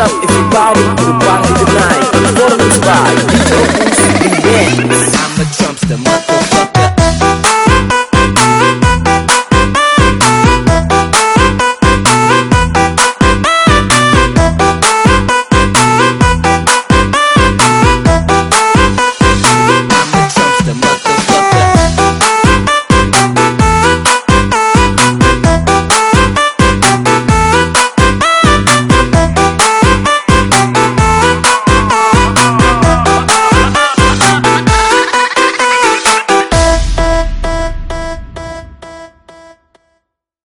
If you're to the it.